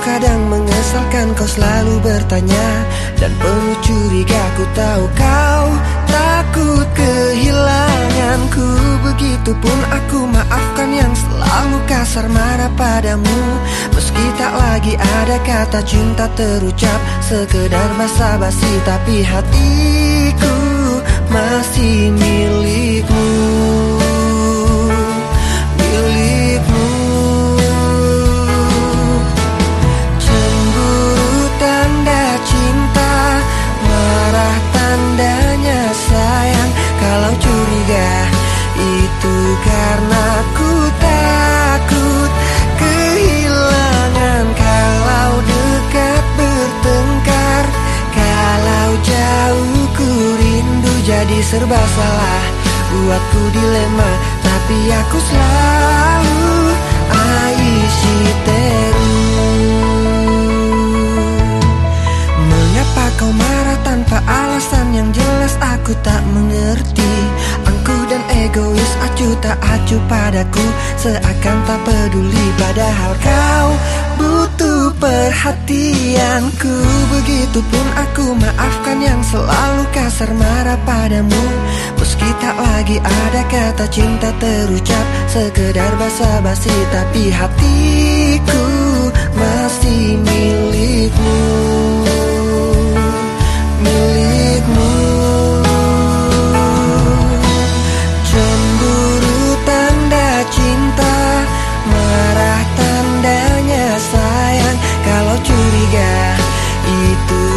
kadang mengesalkan kau selalu bertanya. Dan penuh curiga ku tahu kau takut kehilanganku. Begitupun aku maafkan yang selalu kasar marah padamu. Meski tak lagi ada kata cinta terucap Sekedar basa-basi tapi hatiku masih milikmu jadi serba salah. Buatku dilema Tapi aku selalu Aishi egois acuh tak acuh padaku Seakan tak peduli padahal kau butuh perhatianku. Begitupun aku maafkan yang selalu kasar marah padamu. Meski tak lagi ada kata cinta terucap Sekedar basa-basi tapi hatiku masih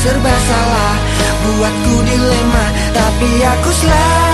serba salah. Buatku dilema Tapi aku selalu